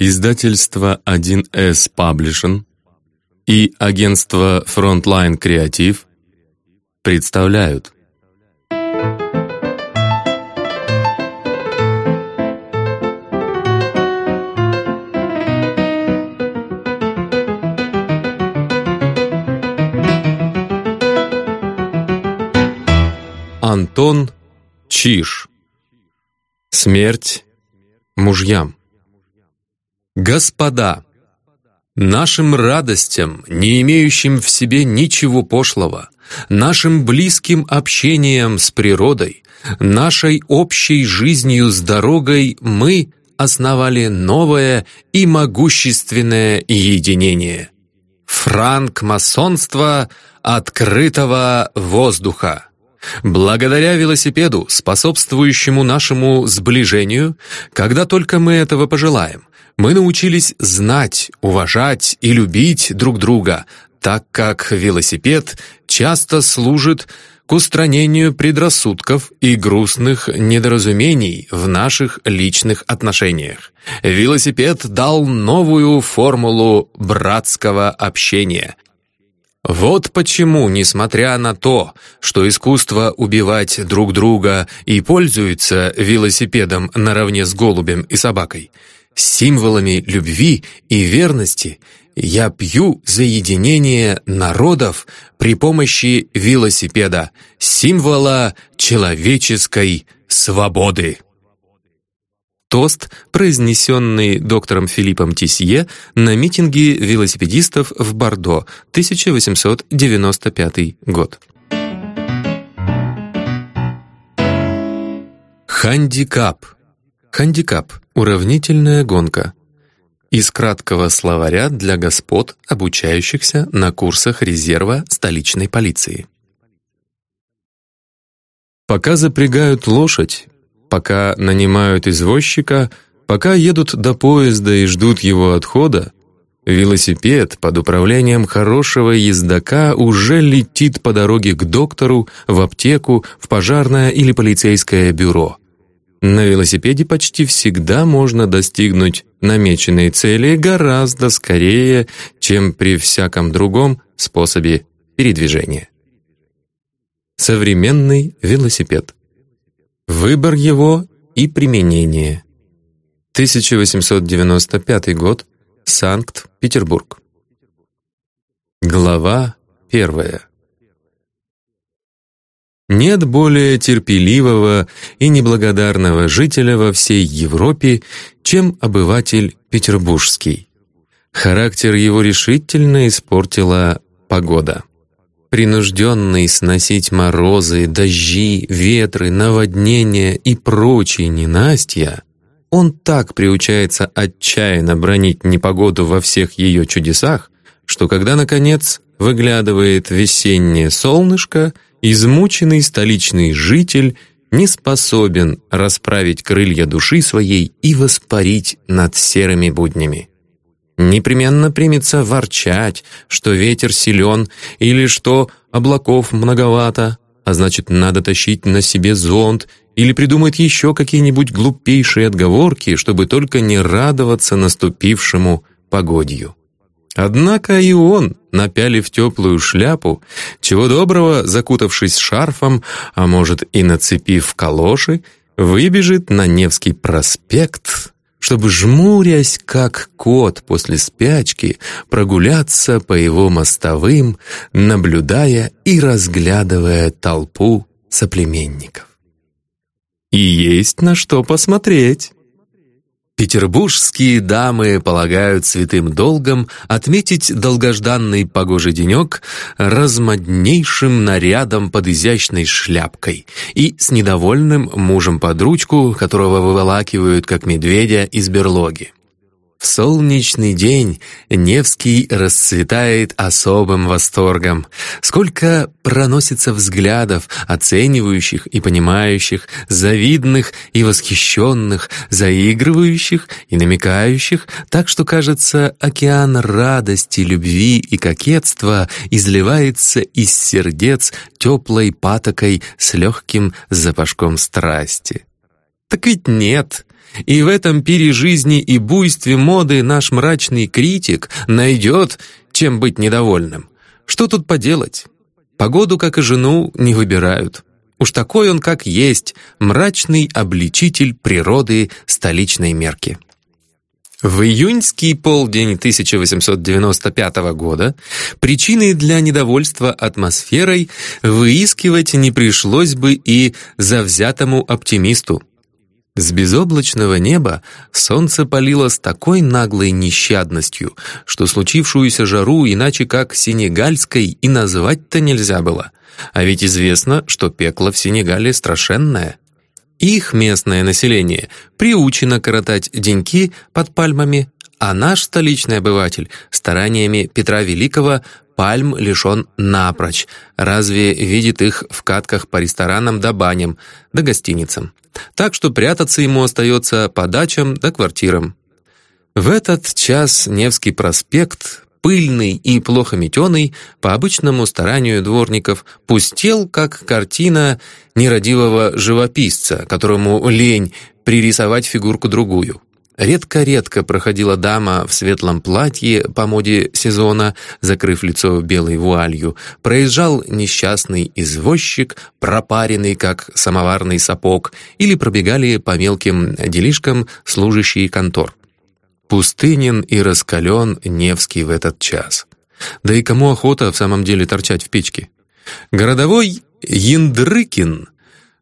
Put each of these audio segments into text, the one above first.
Издательство 1С Publishing и агентство Frontline Creative представляют. Антон Чиш Смерть мужьям Господа, нашим радостям, не имеющим в себе ничего пошлого, нашим близким общением с природой, нашей общей жизнью с дорогой мы основали новое и могущественное единение. Франк-масонство открытого воздуха. Благодаря велосипеду, способствующему нашему сближению, когда только мы этого пожелаем, мы научились знать, уважать и любить друг друга, так как велосипед часто служит к устранению предрассудков и грустных недоразумений в наших личных отношениях. Велосипед дал новую формулу братского общения, вот почему, несмотря на то, что искусство убивать друг друга и пользуется велосипедом наравне с голубем и собакой, символами любви и верности я пью за единение народов при помощи велосипеда, символа человеческой свободы. Тост, произнесенный доктором Филиппом Тисье на митинге велосипедистов в Бордо, 1895 год. Хандикап. Хандикап – уравнительная гонка. Из краткого словаря для господ, обучающихся на курсах резерва столичной полиции. Пока запрягают лошадь, пока нанимают извозчика, пока едут до поезда и ждут его отхода, велосипед под управлением хорошего ездока уже летит по дороге к доктору, в аптеку, в пожарное или полицейское бюро. На велосипеде почти всегда можно достигнуть намеченной цели гораздо скорее, чем при всяком другом способе передвижения. Современный велосипед Выбор его и применение. 1895 год. Санкт-Петербург. Глава первая. Нет более терпеливого и неблагодарного жителя во всей Европе, чем обыватель петербургский. Характер его решительно испортила погода принужденный сносить морозы, дожди, ветры, наводнения и прочие ненастья, он так приучается отчаянно бронить непогоду во всех ее чудесах, что когда, наконец, выглядывает весеннее солнышко, измученный столичный житель не способен расправить крылья души своей и воспарить над серыми буднями непременно примется ворчать, что ветер силен или что облаков многовато, а значит, надо тащить на себе зонт или придумает еще какие-нибудь глупейшие отговорки, чтобы только не радоваться наступившему погодью. Однако и он, напялив теплую шляпу, чего доброго, закутавшись шарфом, а может и нацепив калоши, выбежит на Невский проспект чтобы, жмурясь, как кот после спячки, прогуляться по его мостовым, наблюдая и разглядывая толпу соплеменников. И есть на что посмотреть. Петербургские дамы полагают святым долгом отметить долгожданный погожий денек размоднейшим нарядом под изящной шляпкой и с недовольным мужем под ручку, которого выволакивают, как медведя, из берлоги. В солнечный день Невский расцветает особым восторгом. Сколько проносится взглядов, оценивающих и понимающих, завидных и восхищенных, заигрывающих и намекающих, так что, кажется, океан радости, любви и кокетства изливается из сердец теплой патокой с легким запашком страсти. Так ведь нет — и в этом пире жизни и буйстве моды наш мрачный критик найдет, чем быть недовольным. Что тут поделать? Погоду, как и жену, не выбирают. Уж такой он, как есть, мрачный обличитель природы столичной мерки. В июньский полдень 1895 года причины для недовольства атмосферой выискивать не пришлось бы и завзятому оптимисту. С безоблачного неба солнце палило с такой наглой нещадностью, что случившуюся жару иначе как сенегальской и назвать-то нельзя было. А ведь известно, что пекло в Сенегале страшенное. Их местное население приучено коротать деньки под пальмами, а наш столичный обыватель стараниями Петра Великого пальм лишен напрочь, разве видит их в катках по ресторанам да баням, да гостиницам. Так что прятаться ему остается по дачам да квартирам. В этот час Невский проспект пыльный и плохо метеный, по обычному старанию дворников, пустел, как картина нерадивого живописца, которому лень пририсовать фигурку-другую. Редко-редко проходила дама в светлом платье по моде сезона, закрыв лицо белой вуалью. Проезжал несчастный извозчик, пропаренный, как самоварный сапог, или пробегали по мелким делишкам служащие контор. Пустынен и раскален Невский в этот час. Да и кому охота в самом деле торчать в печке? Городовой Яндрыкин,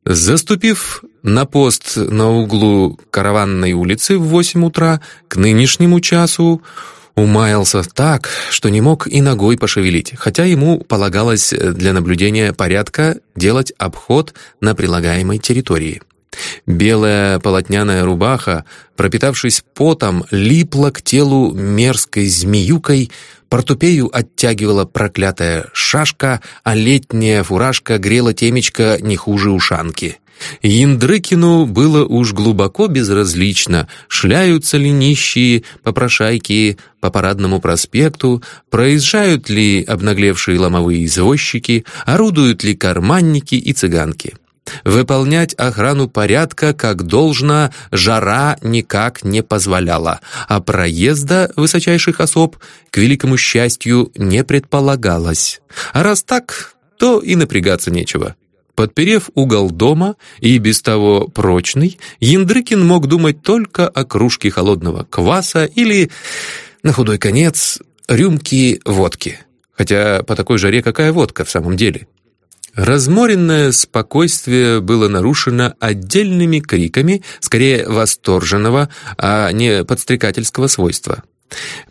заступив на пост на углу Караванной улицы в восемь утра, к нынешнему часу умаялся так, что не мог и ногой пошевелить, хотя ему полагалось для наблюдения порядка делать обход на прилагаемой территории. Белая полотняная рубаха, пропитавшись потом, липла к телу мерзкой змеюкой, портупею оттягивала проклятая шашка, а летняя фуражка грела темечко не хуже ушанки. Яндрыкину было уж глубоко безразлично, шляются ли нищие попрошайки по парадному проспекту, проезжают ли обнаглевшие ломовые извозчики, орудуют ли карманники и цыганки. Выполнять охрану порядка как должно жара никак не позволяла, а проезда высочайших особ, к великому счастью, не предполагалось. А раз так, то и напрягаться нечего. Подперев угол дома, и без того прочный, Яндрыкин мог думать только о кружке холодного кваса или, на худой конец, рюмки водки. Хотя по такой жаре какая водка в самом деле? Разморенное спокойствие было нарушено отдельными криками, скорее восторженного, а не подстрекательского свойства.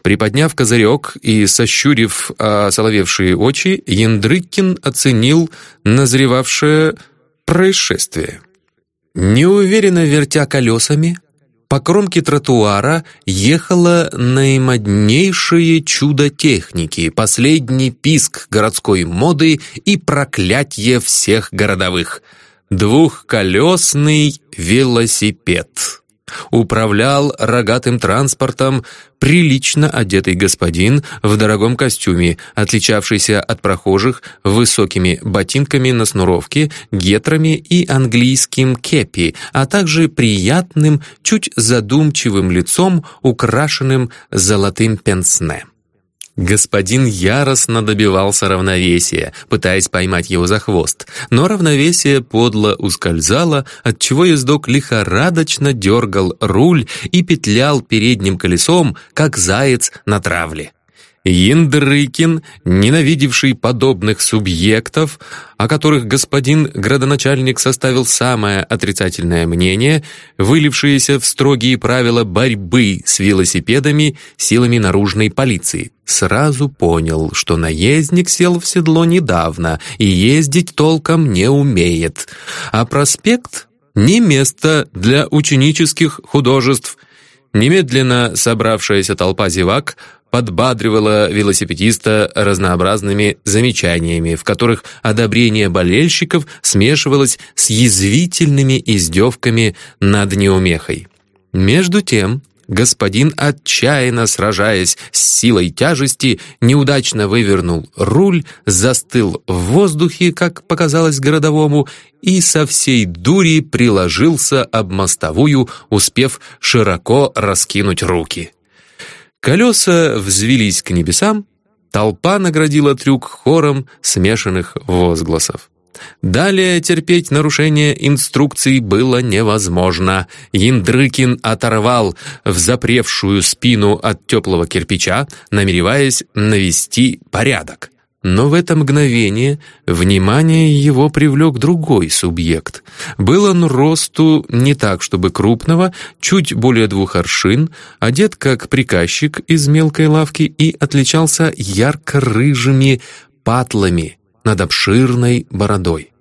Приподняв козырек и сощурив соловевшие очи, Яндрыкин оценил назревавшее происшествие. Неуверенно вертя колесами, по кромке тротуара ехало наимоднейшее чудо техники, последний писк городской моды и проклятие всех городовых — двухколесный велосипед. Управлял рогатым транспортом прилично одетый господин в дорогом костюме, отличавшийся от прохожих высокими ботинками на снуровке, гетрами и английским кепи, а также приятным, чуть задумчивым лицом, украшенным золотым пенсне. Господин яростно добивался равновесия, пытаясь поймать его за хвост, но равновесие подло ускользало, отчего ездок лихорадочно дергал руль и петлял передним колесом, как заяц на травле. Индрыкин, ненавидевший подобных субъектов, о которых господин градоначальник составил самое отрицательное мнение, вылившееся в строгие правила борьбы с велосипедами силами наружной полиции, сразу понял, что наездник сел в седло недавно и ездить толком не умеет, а проспект — не место для ученических художеств — Немедленно собравшаяся толпа зевак подбадривала велосипедиста разнообразными замечаниями, в которых одобрение болельщиков смешивалось с язвительными издевками над неумехой. Между тем, господин, отчаянно сражаясь с силой тяжести, неудачно вывернул руль, застыл в воздухе, как показалось городовому, и со всей дури приложился об мостовую, успев широко раскинуть руки. Колеса взвелись к небесам, толпа наградила трюк хором смешанных возгласов. Далее терпеть нарушение инструкций было невозможно. Яндрыкин оторвал взапревшую спину от теплого кирпича, намереваясь навести порядок. Но в это мгновение внимание его привлек другой субъект. Был он росту не так, чтобы крупного, чуть более двух аршин, одет как приказчик из мелкой лавки и отличался ярко-рыжими патлами над обширной бородой.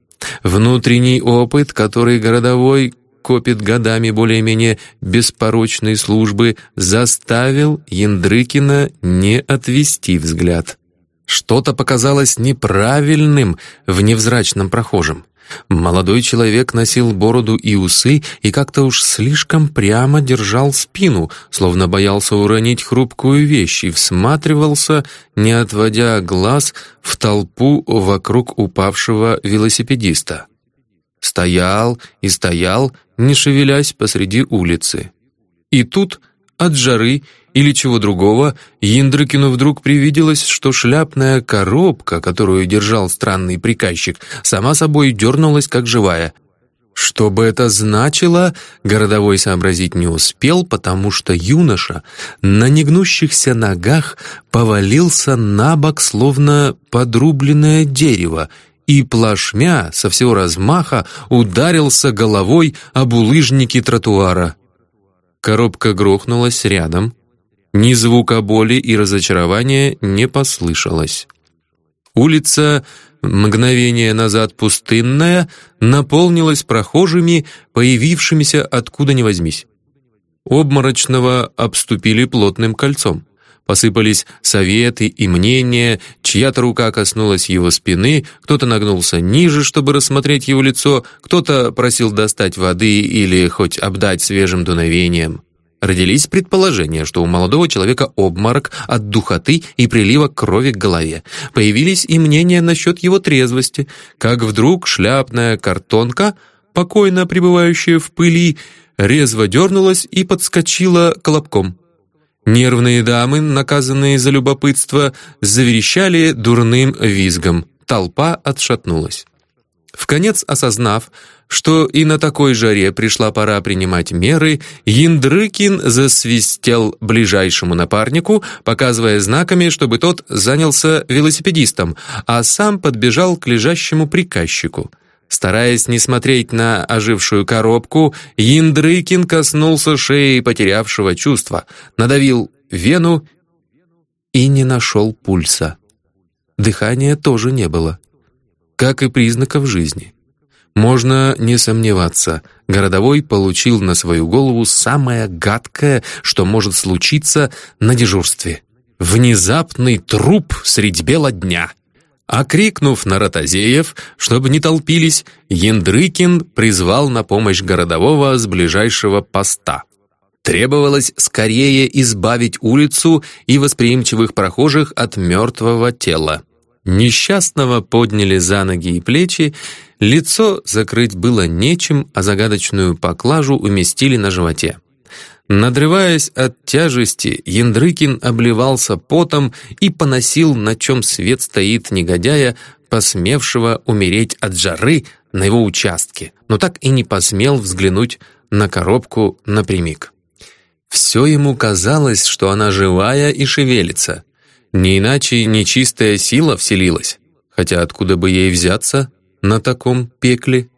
Внутренний опыт, который городовой копит годами более-менее беспорочной службы, заставил Яндрыкина не отвести взгляд. Что-то показалось неправильным в невзрачном прохожем. Молодой человек носил бороду и усы и как-то уж слишком прямо держал спину, словно боялся уронить хрупкую вещь и всматривался, не отводя глаз, в толпу вокруг упавшего велосипедиста. Стоял и стоял, не шевелясь посреди улицы. И тут от жары или чего другого, Яндрыкину вдруг привиделось, что шляпная коробка, которую держал странный приказчик, сама собой дернулась как живая. Что бы это значило, городовой сообразить не успел, потому что юноша на негнущихся ногах повалился на бок, словно подрубленное дерево, и плашмя со всего размаха ударился головой об улыжники тротуара. Коробка грохнулась рядом, ни звука боли и разочарования не послышалось. Улица, мгновение назад пустынная, наполнилась прохожими, появившимися откуда ни возьмись. Обморочного обступили плотным кольцом. Посыпались советы и мнения, чья-то рука коснулась его спины, кто-то нагнулся ниже, чтобы рассмотреть его лицо, кто-то просил достать воды или хоть обдать свежим дуновением. Родились предположения, что у молодого человека обморок от духоты и прилива крови к голове. Появились и мнения насчет его трезвости, как вдруг шляпная картонка, покойно пребывающая в пыли, резво дернулась и подскочила колобком. Нервные дамы, наказанные за любопытство, заверещали дурным визгом. Толпа отшатнулась. В конец осознав, что и на такой жаре пришла пора принимать меры, Яндрыкин засвистел ближайшему напарнику, показывая знаками, чтобы тот занялся велосипедистом, а сам подбежал к лежащему приказчику. Стараясь не смотреть на ожившую коробку, Яндрыкин коснулся шеи потерявшего чувства, надавил вену и не нашел пульса. Дыхания тоже не было как и признаков жизни. Можно не сомневаться, городовой получил на свою голову самое гадкое, что может случиться на дежурстве. Внезапный труп средь бела дня. Окрикнув на ротозеев, чтобы не толпились, Яндрыкин призвал на помощь городового с ближайшего поста. Требовалось скорее избавить улицу и восприимчивых прохожих от мертвого тела. Несчастного подняли за ноги и плечи, лицо закрыть было нечем, а загадочную поклажу уместили на животе. Надрываясь от тяжести, Яндрыкин обливался потом и поносил, на чем свет стоит негодяя, посмевшего умереть от жары на его участке, но так и не посмел взглянуть на коробку напрямик. Все ему казалось, что она живая и шевелится. Не иначе нечистая сила вселилась, хотя откуда бы ей взяться на таком пекле?